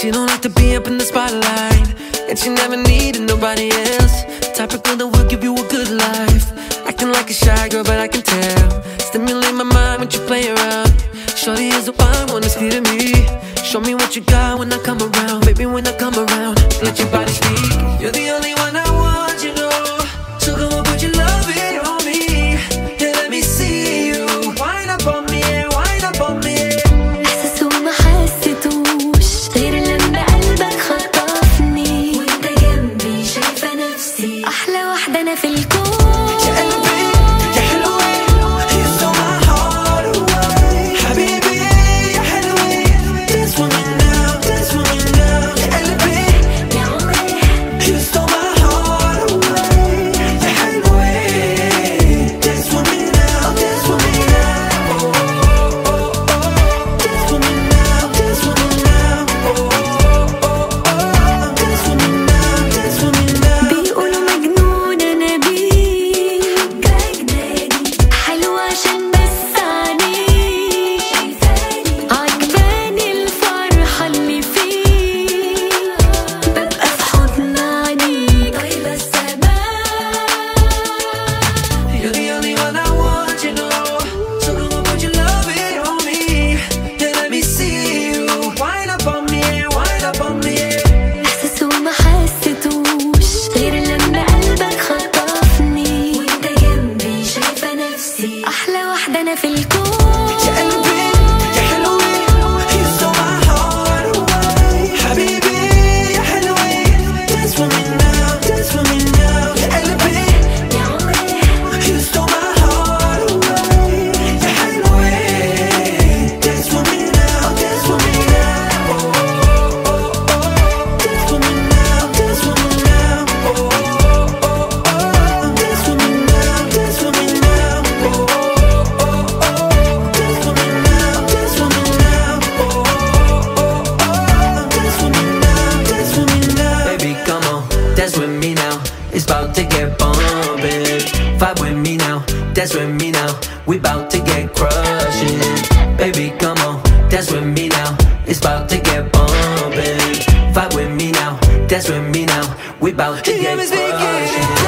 She don't like to be up in the spotlight. And she never needed nobody else. Type of girl that will give you a good life. Acting like a shy girl but I can tell. Stimulate my mind when you play around. Shorty is the one, wanna to me. Show me what you got when I come around. Baby when I come around Let your body speak. dance with me now. We bout to get crushing. Baby, come on, dance with me now. It's bout to get bumping. Fight with me now, dance with me now. We bout to get crushing.